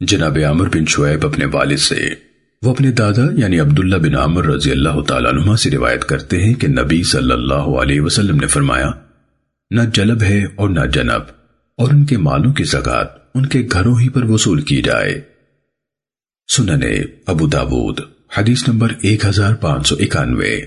جناب عمر بن شعیب اپنے والد سے، وہ اپنے دادا یعنی عبداللہ بن عمر رضی اللہ تعالیٰ عنہ سے روایت کرتے ہیں کہ نبی صلی اللہ علیہ وسلم نے فرمایا، نہ جلب ہے اور نہ جنب، اور ان کے مالوں کی زکات ان کے گھروں ہی پر وصول کی جائے۔ سننے ابو داود، حدیث نمبر ایک ہزار پانچ سو اکانوے۔